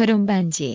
결혼 반지.